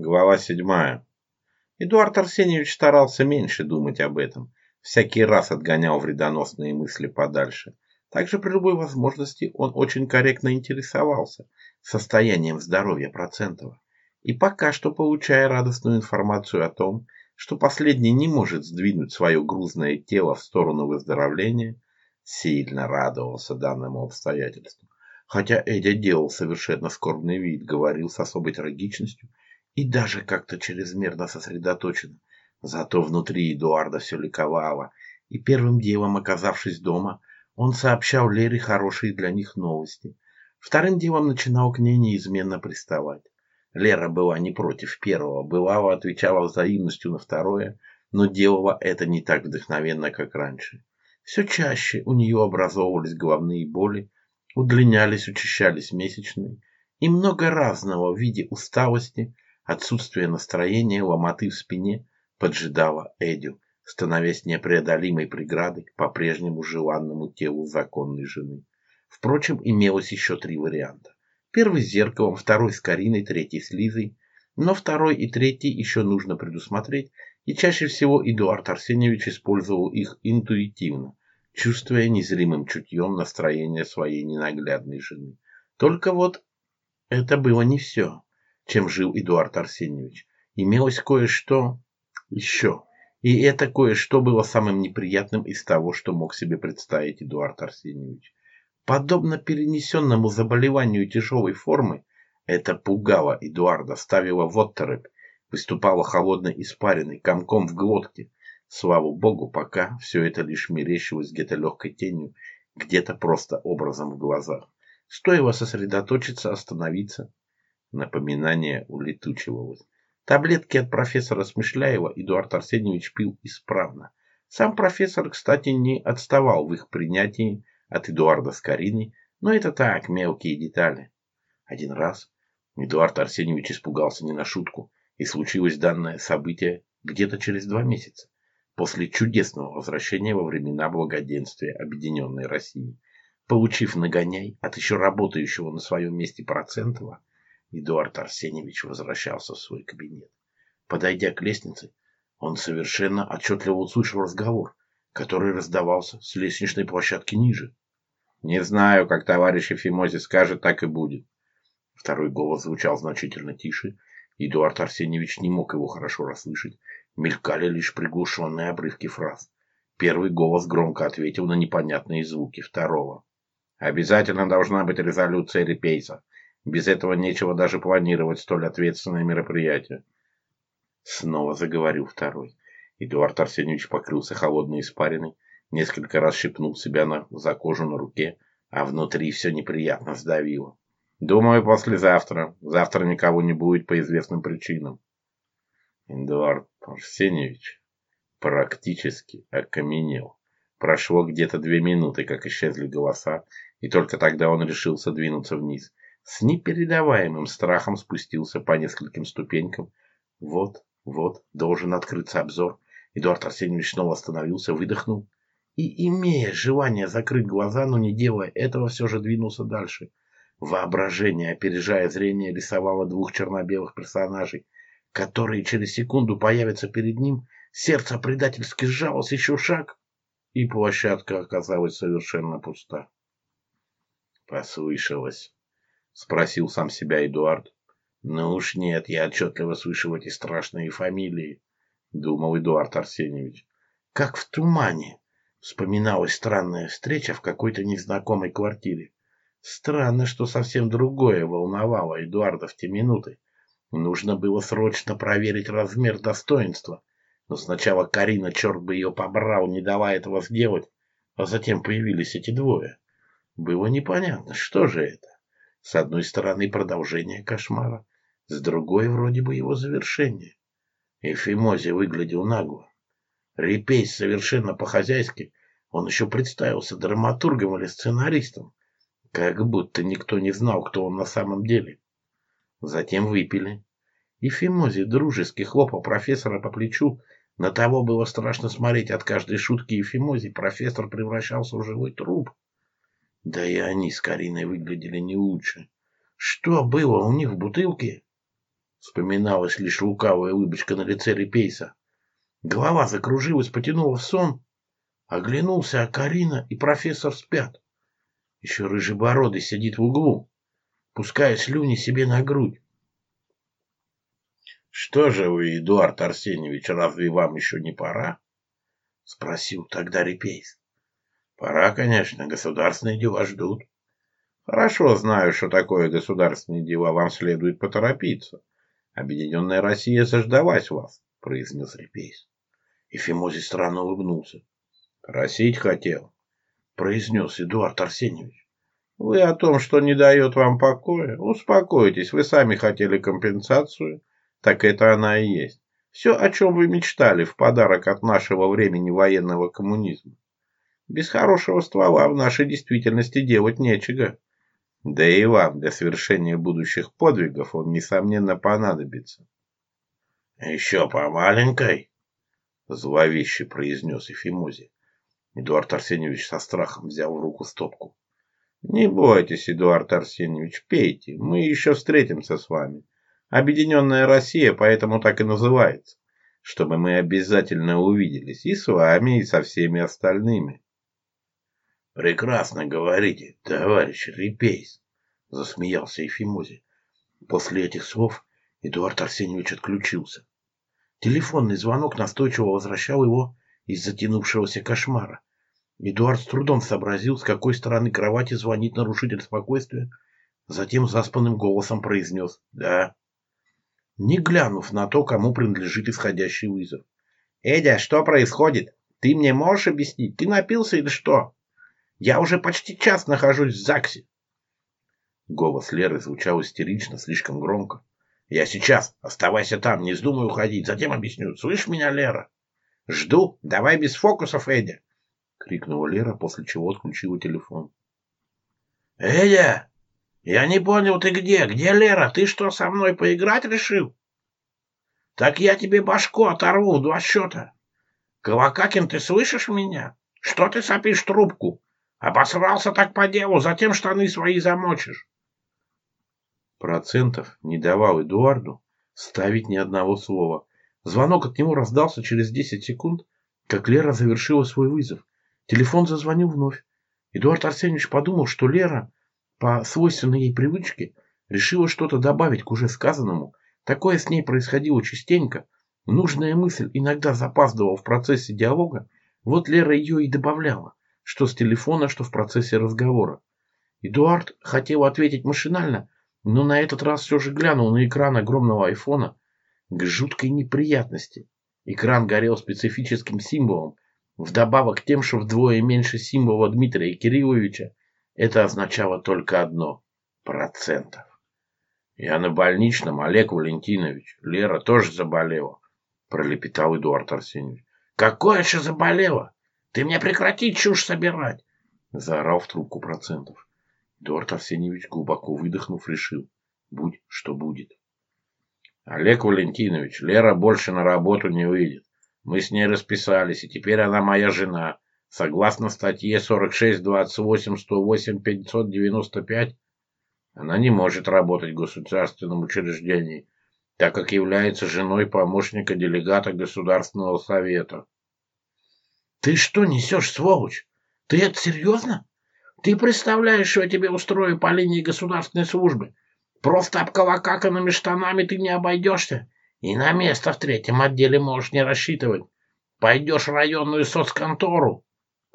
Глава седьмая. Эдуард Арсеньевич старался меньше думать об этом, всякий раз отгонял вредоносные мысли подальше. Также при любой возможности он очень корректно интересовался состоянием здоровья Процентова. И пока что получая радостную информацию о том, что последний не может сдвинуть свое грузное тело в сторону выздоровления, сильно радовался данному обстоятельству. Хотя Эдя делал совершенно скорбный вид, говорил с особой трагичностью и даже как-то чрезмерно сосредоточена. Зато внутри Эдуарда все ликовало, и первым делом, оказавшись дома, он сообщал Лере хорошие для них новости. Вторым делом начинал к ней неизменно приставать. Лера была не против первого, бывало отвечала взаимностью на второе, но делала это не так вдохновенно, как раньше. Все чаще у нее образовывались головные боли, удлинялись, учащались месячные, и много разного в виде усталости – Отсутствие настроения, ломоты в спине поджидало Эдю, становясь непреодолимой преградой к по-прежнему желанному телу законной жены. Впрочем, имелось еще три варианта. Первый с зеркалом, второй с Кариной, третий с Лизой. Но второй и третий еще нужно предусмотреть, и чаще всего Эдуард Арсеньевич использовал их интуитивно, чувствуя незримым чутьем настроение своей ненаглядной жены. Только вот это было не все чем жил Эдуард Арсеньевич, имелось кое-что еще. И это кое-что было самым неприятным из того, что мог себе представить Эдуард Арсеньевич. Подобно перенесенному заболеванию тяжелой формы, это пугало Эдуарда, ставило в отторопь, выступало холодно испариной, комком в глотке. Слава богу, пока все это лишь мерещилось где-то легкой тенью, где-то просто образом в глазах. Стоило сосредоточиться, остановиться, Напоминание улетучивалось. Таблетки от профессора Смышляева Эдуард Арсеньевич пил исправно. Сам профессор, кстати, не отставал в их принятии от Эдуарда с Кариной, но это так, мелкие детали. Один раз Эдуард Арсеньевич испугался не на шутку, и случилось данное событие где-то через два месяца, после чудесного возвращения во времена благоденствия Объединенной России. Получив нагоняй от еще работающего на своем месте Процентова, Эдуард Арсеньевич возвращался в свой кабинет. Подойдя к лестнице, он совершенно отчетливо услышал разговор, который раздавался с лестничной площадки ниже. «Не знаю, как товарищ Ефимози скажет, так и будет». Второй голос звучал значительно тише. Эдуард Арсеньевич не мог его хорошо расслышать. Мелькали лишь приглушенные обрывки фраз. Первый голос громко ответил на непонятные звуки второго. «Обязательно должна быть резолюция Репейса. Без этого нечего даже планировать столь ответственное мероприятие. Снова заговорил второй. Эдуард Арсеньевич покрылся холодной испариной, несколько раз щипнул себя на, за кожу на руке, а внутри все неприятно сдавило. «Думаю, послезавтра. Завтра никого не будет по известным причинам». Эдуард Арсеньевич практически окаменел. Прошло где-то две минуты, как исчезли голоса, и только тогда он решился двинуться вниз с непередаваемым страхом спустился по нескольким ступенькам. Вот, вот, должен открыться обзор. Эдуард Арсеньевич снова остановился, выдохнул и, имея желание закрыть глаза, но не делая этого, все же двинулся дальше. Воображение, опережая зрение, рисовало двух черно-белых персонажей, которые через секунду появятся перед ним. Сердце предательски сжалось еще шаг, и площадка оказалась совершенно пуста. Послышалось. — спросил сам себя Эдуард. «Ну уж нет, я отчетливо слышал эти страшные фамилии», — думал Эдуард Арсеньевич. «Как в тумане!» — вспоминалась странная встреча в какой-то незнакомой квартире. Странно, что совсем другое волновало Эдуарда в те минуты. Нужно было срочно проверить размер достоинства. Но сначала Карина, черт бы ее побрал, не давая этого сделать, а затем появились эти двое. Было непонятно, что же это. С одной стороны продолжение кошмара, с другой вроде бы его завершение. Ефимози выглядел нагло. Репейс совершенно по-хозяйски, он еще представился драматургом или сценаристом, как будто никто не знал, кто он на самом деле. Затем выпили. Ефимози дружески хлопал профессора по плечу, на того было страшно смотреть. От каждой шутки Ефимози профессор превращался в живой труп. Да и они с Кариной выглядели не лучше. Что было у них в бутылке? Вспоминалась лишь лукавая улыбочка на лице Репейса. Голова закружилась, потянула в сон. Оглянулся, а Карина и профессор спят. Еще рыжебородый сидит в углу, пуская слюни себе на грудь. — Что же вы, Эдуард Арсеньевич, разве вам еще не пора? — спросил тогда Репейс. Пора, конечно, государственные дела ждут. Хорошо знаю, что такое государственные дела, вам следует поторопиться. Объединенная Россия заждалась вас, произнес Репейс. Ефимозий странно улыбнулся. Просить хотел, произнес Эдуард Арсеньевич. Вы о том, что не дает вам покоя? Успокойтесь, вы сами хотели компенсацию. Так это она и есть. Все, о чем вы мечтали в подарок от нашего времени военного коммунизма. Без хорошего ствола в нашей действительности делать нечего. Да и вам для совершения будущих подвигов он, несомненно, понадобится. — Еще по маленькой, — зловеще произнес Эфимузи. Эдуард Арсеньевич со страхом взял в руку стопку. — Не бойтесь, Эдуард Арсеньевич, пейте, мы еще встретимся с вами. Объединенная Россия поэтому так и называется, чтобы мы обязательно увиделись и с вами, и со всеми остальными. — прекрасно говорите, товарищ Репейс, засмеялся Ефимози. После этих слов Эдуард Арсеньевич отключился. Телефонный звонок настойчиво возвращал его из затянувшегося кошмара. Эдуард с трудом сообразил, с какой стороны кровати звонит нарушитель спокойствия, затем заспанным голосом произнес «Да». Не глянув на то, кому принадлежит исходящий вызов. «Эдя, что происходит? Ты мне можешь объяснить? Ты напился или что?» Я уже почти час нахожусь в ЗАГСе. Голос Леры звучал истерично, слишком громко. Я сейчас. Оставайся там, не вздумай уходить. Затем объясню. Слышь меня, Лера? Жду. Давай без фокусов, Эдя. Крикнула Лера, после чего отключила телефон. Эдя! Я не понял, ты где? Где Лера? Ты что, со мной поиграть решил? Так я тебе башку оторву в два счета. Кавакакин, ты слышишь меня? Что ты сопишь трубку? А обосрался так по делу, затем штаны свои замочишь. Процентов не давал Эдуарду ставить ни одного слова. Звонок от него раздался через 10 секунд, как Лера завершила свой вызов. Телефон зазвонил вновь. Эдуард Арсеньевич подумал, что Лера, по свойственной ей привычке, решила что-то добавить к уже сказанному. Такое с ней происходило частенько. Нужная мысль иногда запаздывала в процессе диалога, вот Лера ее и добавляла что с телефона, что в процессе разговора. Эдуард хотел ответить машинально, но на этот раз все же глянул на экран огромного айфона к жуткой неприятности. Экран горел специфическим символом, вдобавок тем, что вдвое меньше символа Дмитрия Кирилловича, это означало только одно – процентов. «Я на больничном, Олег Валентинович. Лера тоже заболела», – пролепетал Эдуард Арсеньевич. «Какое еще заболело? Ты мне прекрати чушь собирать!» Заорал в трубку процентов. Эдуард Арсеньевич, глубоко выдохнув, решил. Будь что будет. «Олег Валентинович, Лера больше на работу не выйдет. Мы с ней расписались, и теперь она моя жена. Согласно статье 46-28-108-595, она не может работать в государственном учреждении, так как является женой помощника делегата Государственного совета. Ты что несешь, сволочь? Ты это серьезно? Ты представляешь, что я тебе устрою по линии государственной службы? Просто обколокаканными штанами ты не обойдешься. И на место в третьем отделе можешь не рассчитывать. Пойдешь в районную соцконтору.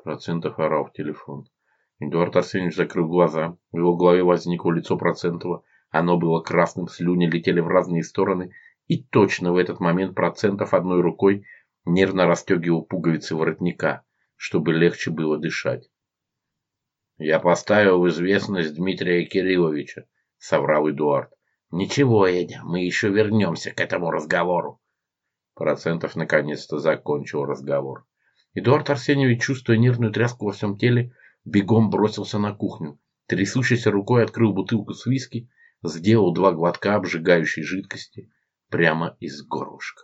Процентов орал в телефон. Эдуард Арсеньевич закрыл глаза. В его голове возникло лицо Процентова. Оно было красным, слюни летели в разные стороны. И точно в этот момент Процентов одной рукой нервно расстегивал пуговицы воротника, чтобы легче было дышать. «Я поставил в известность Дмитрия Кирилловича», — соврал Эдуард. «Ничего, Эдя, мы еще вернемся к этому разговору». Процентов наконец-то закончил разговор. Эдуард Арсеньевич, чувствуя нервную тряску во всем теле, бегом бросился на кухню. Трясущейся рукой открыл бутылку с виски, сделал два глотка обжигающей жидкости прямо из горлышка.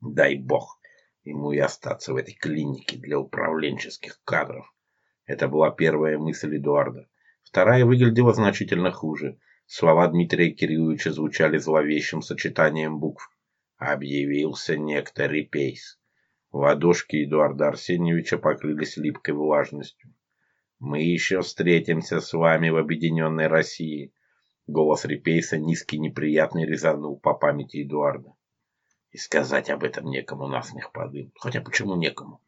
Дай бог ему и остаться в этой клинике для управленческих кадров. Это была первая мысль Эдуарда. Вторая выглядела значительно хуже. Слова Дмитрия Кирилловича звучали зловещим сочетанием букв. Объявился некто Репейс. Ладошки Эдуарда Арсеньевича покрылись липкой влажностью. «Мы еще встретимся с вами в Объединенной России!» Голос Репейса низкий неприятный резанул по памяти Эдуарда и сказать об этом некому нас не подым. Хотя почему некому?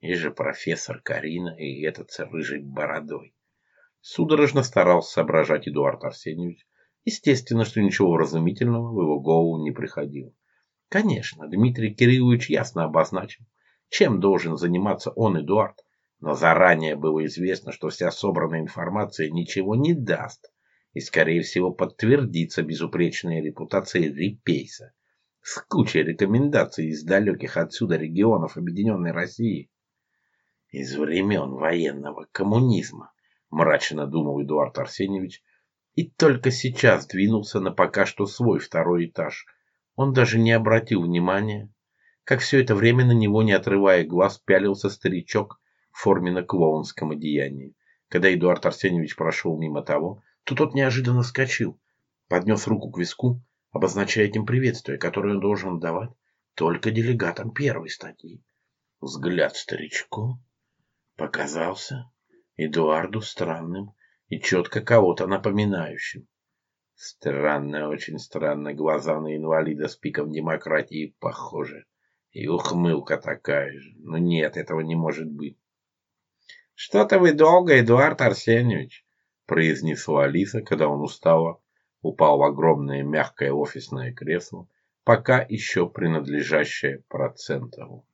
Есть же профессор Карина и этот с рыжей бородой. Судорожно старался соображать Эдуард Арсеньевич. Естественно, что ничего разумительного в его голову не приходило. Конечно, Дмитрий Кириллович ясно обозначил, чем должен заниматься он, Эдуард. Но заранее было известно, что вся собранная информация ничего не даст и, скорее всего, подтвердится безупречная репутация Репейса с кучей рекомендаций из далеких отсюда регионов Объединенной России. Из времен военного коммунизма, мрачно думал Эдуард Арсеньевич, и только сейчас двинулся на пока что свой второй этаж. Он даже не обратил внимания, как все это время на него, не отрывая глаз, пялился старичок в форме на клоунском одеянии. Когда Эдуард Арсеньевич прошел мимо того, то тот неожиданно вскочил, поднес руку к виску, обозначая тем приветствие, которое он должен давать только делегатам первой статьи. Взгляд старичку показался Эдуарду странным и четко кого-то напоминающим. Странно, очень странно, глаза на инвалида с пиком демократии похожи. И ухмылка такая же. Но нет, этого не может быть. «Что-то вы долго, Эдуард Арсеньевич», — произнесла Алиса, когда он устало упал в огромное мягкое офисное кресло, пока еще принадлежащее Процентову.